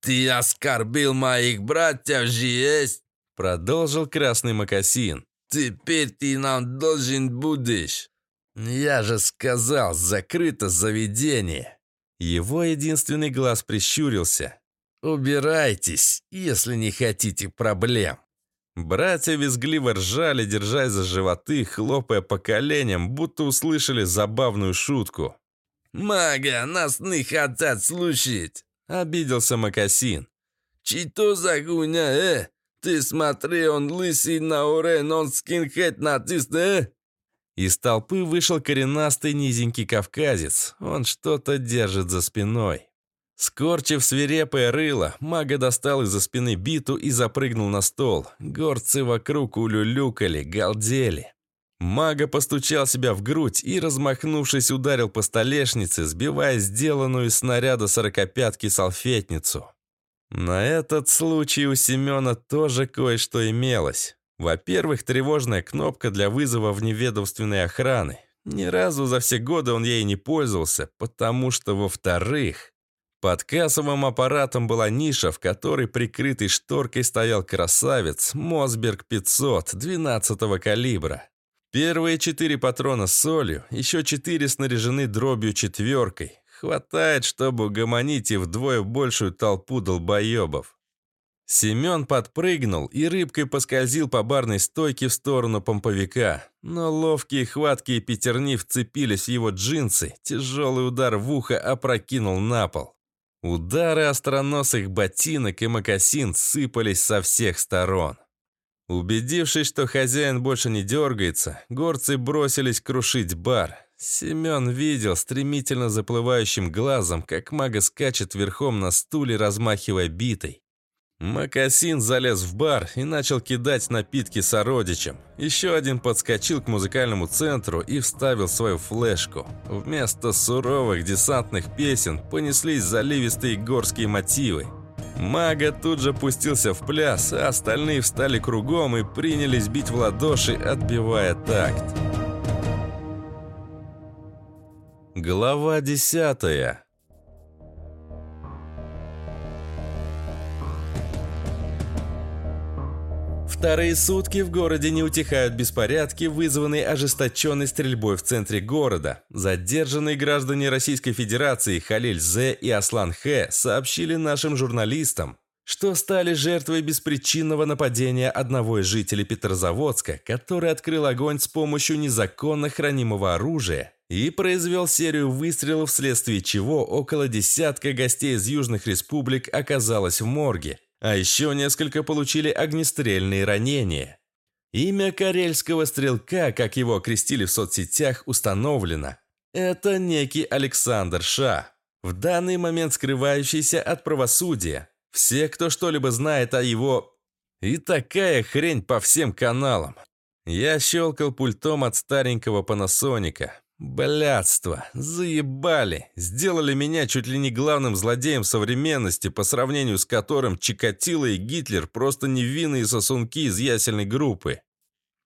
«Ты оскорбил моих братьев же есть!» Продолжил красный мокасин. Теперь ты нам должен будешь. Я же сказал, закрыто заведение. Его единственный глаз прищурился. Убирайтесь, если не хотите проблем. Братья визгливо ржали, держась за животы, хлопая по коленям, будто услышали забавную шутку. «Мага, нас не хотят слушать!» — обиделся Макасин. «Чито за гуня, э? «Ты смотри, он лысый на урен, он скинхед натиск, э?» Из толпы вышел коренастый низенький кавказец. Он что-то держит за спиной. Скорчив свирепое рыло, мага достал из-за спины биту и запрыгнул на стол. Горцы вокруг улюлюкали, галдели. Мага постучал себя в грудь и, размахнувшись, ударил по столешнице, сбивая сделанную из снаряда сорокопятки салфетницу. На этот случай у Семена тоже кое-что имелось. Во-первых, тревожная кнопка для вызова вневедомственной охраны. Ни разу за все годы он ей не пользовался, потому что, во-вторых, под кассовым аппаратом была ниша, в которой прикрытой шторкой стоял красавец Мосберг 500 12-го калибра. Первые четыре патрона с солью, еще четыре снаряжены дробью четверкой, Хватает, чтобы угомонить и вдвое большую толпу долбоебов. Семен подпрыгнул и рыбкой поскользил по барной стойке в сторону помповика. Но ловкие хваткие пятерни вцепились в его джинсы, тяжелый удар в ухо опрокинул на пол. Удары остроносых ботинок и мокасин сыпались со всех сторон. Убедившись, что хозяин больше не дергается, горцы бросились крушить бар. Семен видел стремительно заплывающим глазом, как мага скачет верхом на стуле, размахивая битой. Макасин залез в бар и начал кидать напитки сородичам. Еще один подскочил к музыкальному центру и вставил свою флешку. Вместо суровых десантных песен понеслись заливистые горские мотивы. Мага тут же пустился в пляс, а остальные встали кругом и принялись бить в ладоши, отбивая такт. Глава десятая Вторые сутки в городе не утихают беспорядки, вызванные ожесточенной стрельбой в центре города. Задержанные граждане Российской Федерации Халиль З и Аслан Х сообщили нашим журналистам, что стали жертвой беспричинного нападения одного из жителей Петрозаводска, который открыл огонь с помощью незаконно хранимого оружия и произвел серию выстрелов, вследствие чего около десятка гостей из южных республик оказалось в морге, а еще несколько получили огнестрельные ранения. Имя карельского стрелка, как его окрестили в соцсетях, установлено. Это некий Александр Ша. В данный момент скрывающийся от правосудия. Все, кто что-либо знает о его... И такая хрень по всем каналам. Я щелкал пультом от старенького панасоника. Блядство, заебали, сделали меня чуть ли не главным злодеем современности, по сравнению с которым Чикатило и Гитлер просто невинные сосунки из ясельной группы.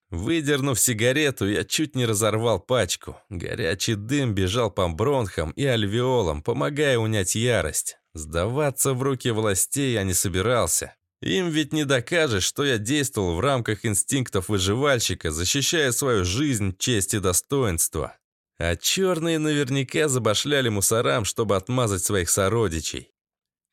Выдернув сигарету, я чуть не разорвал пачку. Горячий дым бежал по бронхам и альвеолам, помогая унять ярость. Сдаваться в руки властей я не собирался. Им ведь не докажешь, что я действовал в рамках инстинктов выживальщика, защищая свою жизнь, честь и достоинство. А черные наверняка забашляли мусорам, чтобы отмазать своих сородичей.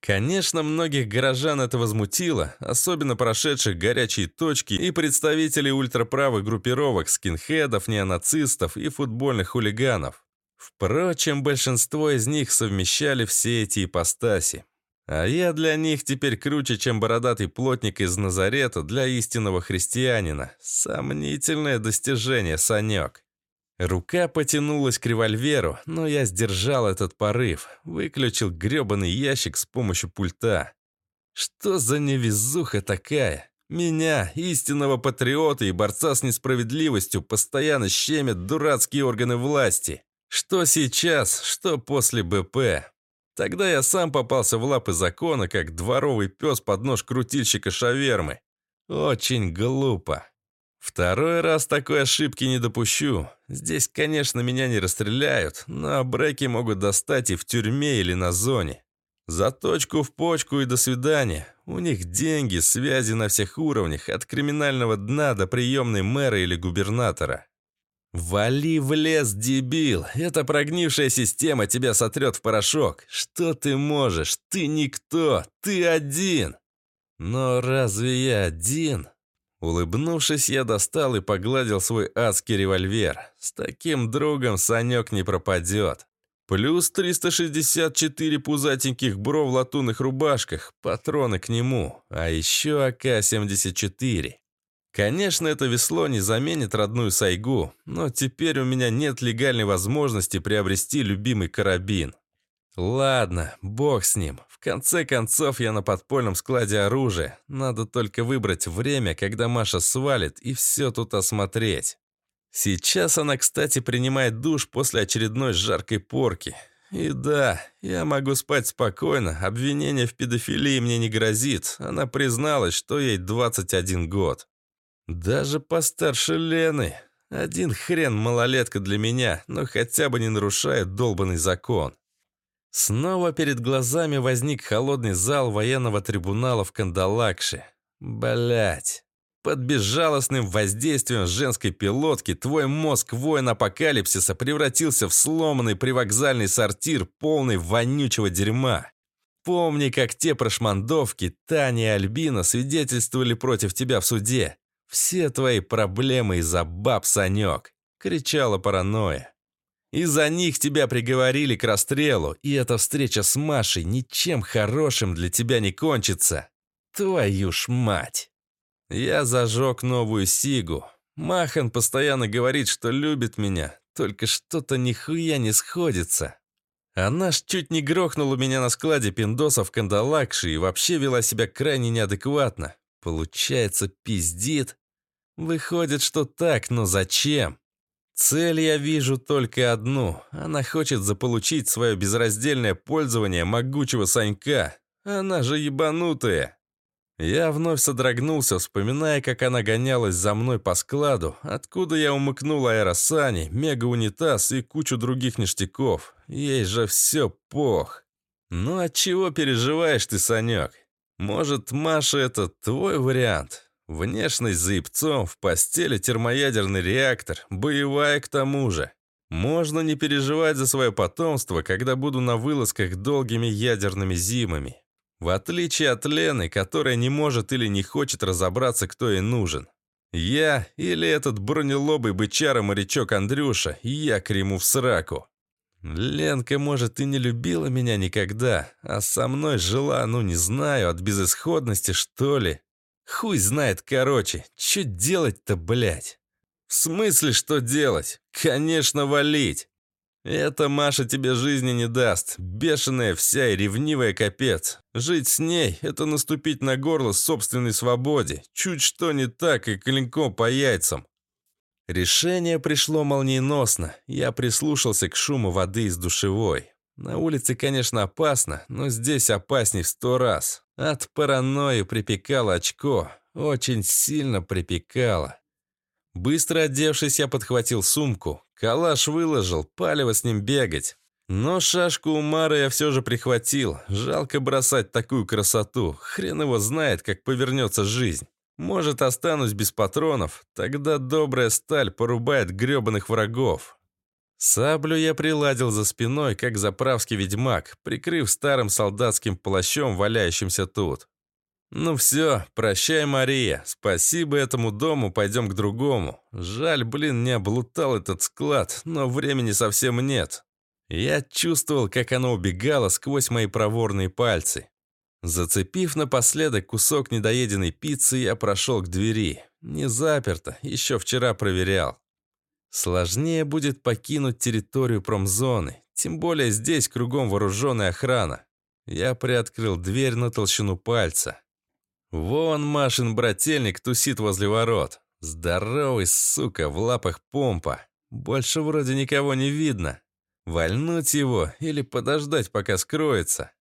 Конечно, многих горожан это возмутило, особенно прошедших горячие точки и представителей ультраправых группировок, скинхедов, неонацистов и футбольных хулиганов. Впрочем, большинство из них совмещали все эти ипостаси. А я для них теперь круче, чем бородатый плотник из Назарета для истинного христианина. Сомнительное достижение, Санек. Рука потянулась к револьверу, но я сдержал этот порыв, выключил грёбаный ящик с помощью пульта. Что за невезуха такая? Меня, истинного патриота и борца с несправедливостью, постоянно щемят дурацкие органы власти. Что сейчас, что после БП. Тогда я сам попался в лапы закона, как дворовый пес под нож крутильщика шавермы. Очень глупо. Второй раз такой ошибки не допущу. Здесь, конечно, меня не расстреляют, но бреки могут достать и в тюрьме или на зоне. За точку в почку и до свидания. У них деньги, связи на всех уровнях, от криминального дна до приемной мэра или губернатора. «Вали в лес, дебил! Эта прогнившая система тебя сотрет в порошок. Что ты можешь? Ты никто! Ты один!» «Но разве я один?» Улыбнувшись, я достал и погладил свой адский револьвер. С таким другом Санек не пропадет. Плюс 364 пузатеньких бро в латунных рубашках, патроны к нему, а еще АК-74. Конечно, это весло не заменит родную сайгу, но теперь у меня нет легальной возможности приобрести любимый карабин. Ладно, бог с ним. Конце концов, я на подпольном складе оружия. Надо только выбрать время, когда Маша свалит, и все тут осмотреть. Сейчас она, кстати, принимает душ после очередной жаркой порки. И да, я могу спать спокойно, обвинение в педофилии мне не грозит. Она призналась, что ей 21 год. Даже постарше Лены. Один хрен малолетка для меня, но хотя бы не нарушает долбанный закон. Снова перед глазами возник холодный зал военного трибунала в Кандалакше. Блять. Под безжалостным воздействием женской пилотки твой мозг воин апокалипсиса превратился в сломанный привокзальный сортир, полный вонючего дерьма. Помни, как те прошмандовки, Таня и Альбина свидетельствовали против тебя в суде. Все твои проблемы из-за баб, Санек, кричала паранойя. Из-за них тебя приговорили к расстрелу, и эта встреча с Машей ничем хорошим для тебя не кончится. Твою ж мать! Я зажег новую сигу. Махан постоянно говорит, что любит меня, только что-то нихуя не сходится. Она ж чуть не грохнула меня на складе пиндосов Кандалакши и вообще вела себя крайне неадекватно. Получается, пиздит? Выходит, что так, но зачем? Цель я вижу только одну. Она хочет заполучить свое безраздельное пользование могучего Санька. Она же ебанутая. Я вновь содрогнулся, вспоминая, как она гонялась за мной по складу, откуда я умыкнул аэросани, мега-унитаз и кучу других ништяков. Ей же все пох. Ну от чего переживаешь ты, Санек? Может, Маша это твой вариант? Внешность заебцом, в постели термоядерный реактор, боевая к тому же. Можно не переживать за свое потомство, когда буду на вылазках долгими ядерными зимами. В отличие от Лены, которая не может или не хочет разобраться, кто ей нужен. Я или этот бронелобый бычара-морячок Андрюша, я к ему в сраку. Ленка, может, и не любила меня никогда, а со мной жила, ну не знаю, от безысходности, что ли. Хуй знает, короче, что делать-то, блядь? В смысле, что делать? Конечно, валить. Эта Маша тебе жизни не даст. Бешеная вся и ревнивая капец. Жить с ней – это наступить на горло собственной свободе. Чуть что не так и клинком по яйцам. Решение пришло молниеносно. Я прислушался к шуму воды из душевой. На улице, конечно, опасно, но здесь опасней в сто раз. От паранойи припекало очко. Очень сильно припекало. Быстро одевшись, я подхватил сумку. Калаш выложил, палево с ним бегать. Но шашку у Мары я все же прихватил. Жалко бросать такую красоту. Хрен его знает, как повернется жизнь. Может, останусь без патронов, тогда добрая сталь порубает гребаных врагов. Саблю я приладил за спиной, как заправский ведьмак, прикрыв старым солдатским плащом, валяющимся тут. «Ну все, прощай, Мария. Спасибо этому дому, пойдем к другому. Жаль, блин, не облутал этот склад, но времени совсем нет». Я чувствовал, как оно убегало сквозь мои проворные пальцы. Зацепив напоследок кусок недоеденной пиццы, я прошел к двери. Не заперто, еще вчера проверял. Сложнее будет покинуть территорию промзоны, тем более здесь кругом вооруженная охрана. Я приоткрыл дверь на толщину пальца. Вон Машин брательник тусит возле ворот. Здоровый, сука, в лапах помпа. Больше вроде никого не видно. Вальнуть его или подождать, пока скроется.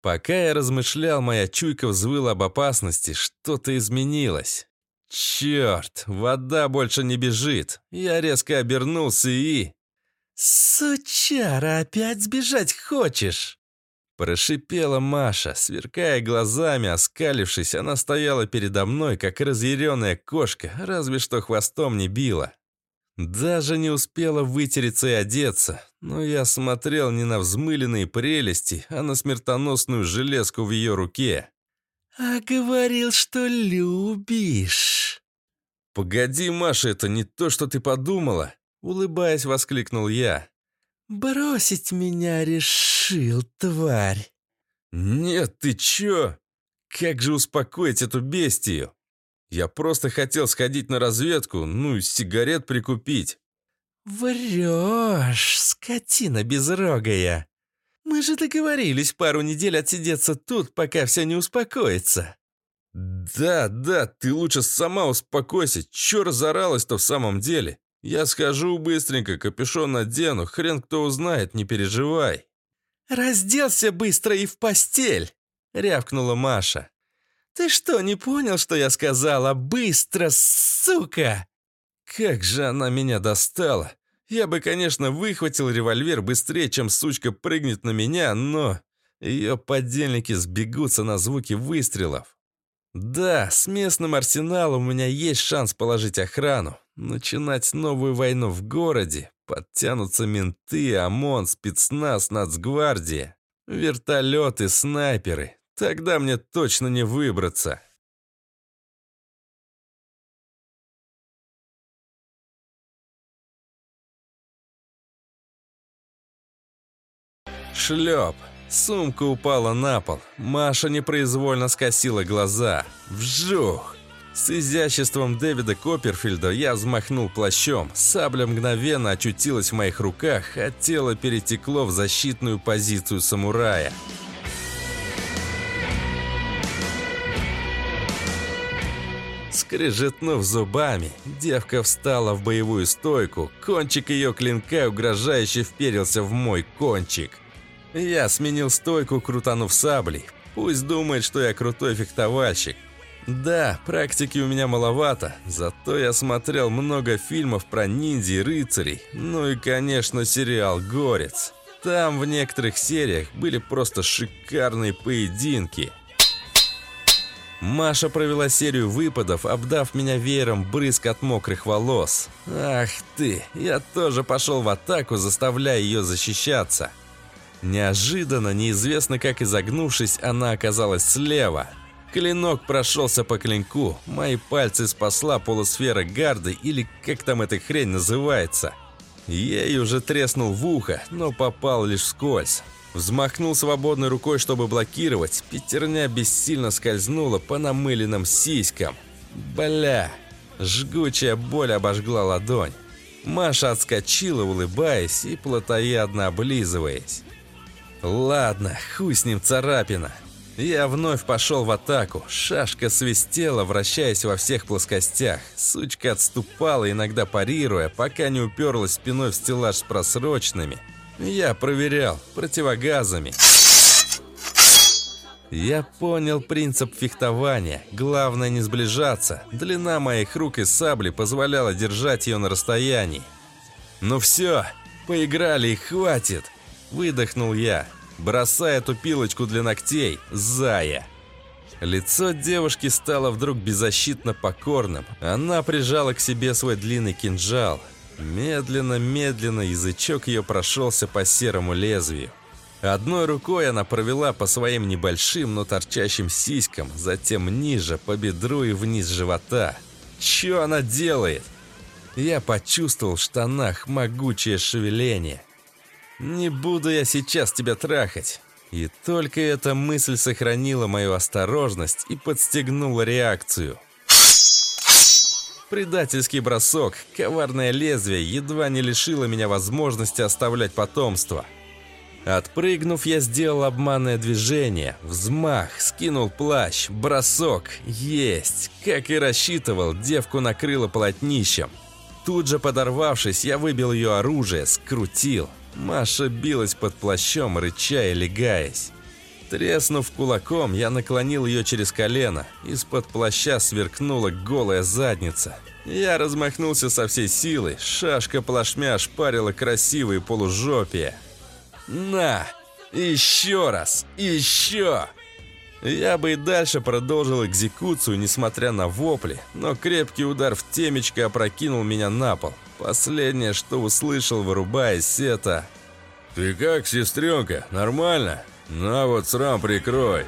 Пока я размышлял, моя чуйка взвыла об опасности, что-то изменилось. Черт, вода больше не бежит. Я резко обернулся и... «Сучара, опять сбежать хочешь?» Прошипела Маша, сверкая глазами, оскалившись, она стояла передо мной, как разъяренная кошка, разве что хвостом не била. Даже не успела вытереться и одеться, но я смотрел не на взмыленные прелести, а на смертоносную железку в ее руке. «А говорил, что любишь». «Погоди, Маша, это не то, что ты подумала», — улыбаясь, воскликнул я. «Бросить меня решил, тварь». «Нет, ты чё? Как же успокоить эту бестию?» Я просто хотел сходить на разведку, ну, сигарет прикупить». «Врешь, скотина безрогая. Мы же договорились пару недель отсидеться тут, пока все не успокоится». «Да, да, ты лучше сама успокойся. Чё разоралась-то в самом деле? Я схожу быстренько, капюшон надену, хрен кто узнает, не переживай». «Разделся быстро и в постель!» — рявкнула Маша. «Ты что, не понял, что я сказала? Быстро, сука!» Как же она меня достала! Я бы, конечно, выхватил револьвер быстрее, чем сучка прыгнет на меня, но... Ее подельники сбегутся на звуки выстрелов. Да, с местным арсеналом у меня есть шанс положить охрану. Начинать новую войну в городе. Подтянутся менты, ОМОН, спецназ, нацгвардия. Вертолеты, снайперы. Тогда мне точно не выбраться. Шлеп. Сумка упала на пол. Маша непроизвольно скосила глаза. Вжух. С изяществом Дэвида Копперфильда я взмахнул плащом. Сабля мгновенно очутилась в моих руках, а тело перетекло в защитную позицию самурая. Скрежетнув зубами, девка встала в боевую стойку, кончик ее клинка угрожающе вперился в мой кончик. Я сменил стойку, крутанув саблей. Пусть думает, что я крутой фехтовальщик. Да, практики у меня маловато, зато я смотрел много фильмов про ниндзя и рыцарей, ну и, конечно, сериал «Горец». Там в некоторых сериях были просто шикарные поединки – Маша провела серию выпадов, обдав меня веером брызг от мокрых волос. Ах ты, я тоже пошел в атаку, заставляя ее защищаться. Неожиданно, неизвестно как изогнувшись, она оказалась слева. Клинок прошелся по клинку, мои пальцы спасла полусфера гарды или как там эта хрень называется. Ей уже треснул в ухо, но попал лишь вскользь. Взмахнул свободной рукой, чтобы блокировать. Пятерня бессильно скользнула по намыленным сиськам. Бля! Жгучая боль обожгла ладонь. Маша отскочила, улыбаясь и плотоядно облизываясь. Ладно, хуй с ним царапина. Я вновь пошел в атаку. Шашка свистела, вращаясь во всех плоскостях. Сучка отступала, иногда парируя, пока не уперлась спиной в стеллаж с просроченными. Я проверял противогазами. Я понял принцип фехтования. Главное не сближаться. Длина моих рук и сабли позволяла держать ее на расстоянии. «Ну все, поиграли и хватит!» Выдохнул я, бросая эту пилочку для ногтей, зая. Лицо девушки стало вдруг беззащитно покорным. Она прижала к себе свой длинный кинжал. Медленно-медленно язычок ее прошелся по серому лезвию. Одной рукой она провела по своим небольшим, но торчащим сиськам, затем ниже, по бедру и вниз живота. Что она делает? Я почувствовал в штанах могучее шевеление. «Не буду я сейчас тебя трахать». И только эта мысль сохранила мою осторожность и подстегнула реакцию. Предательский бросок, коварное лезвие едва не лишило меня возможности оставлять потомство – Отпрыгнув, я сделал обманное движение. Взмах, скинул плащ, бросок. Есть! Как и рассчитывал, девку накрыло полотнищем. Тут же подорвавшись, я выбил ее оружие, скрутил. Маша билась под плащом, рыча и легаясь. Треснув кулаком, я наклонил ее через колено. Из-под плаща сверкнула голая задница. Я размахнулся со всей силой. Шашка плашмя ошпарила красивые полужопия. На! Еще раз! Еще!» Я бы и дальше продолжил экзекуцию, несмотря на вопли, но крепкий удар в темечко опрокинул меня на пол. Последнее, что услышал, вырубаясь, это... «Ты как, сестренка? Нормально? На вот срам прикрой!»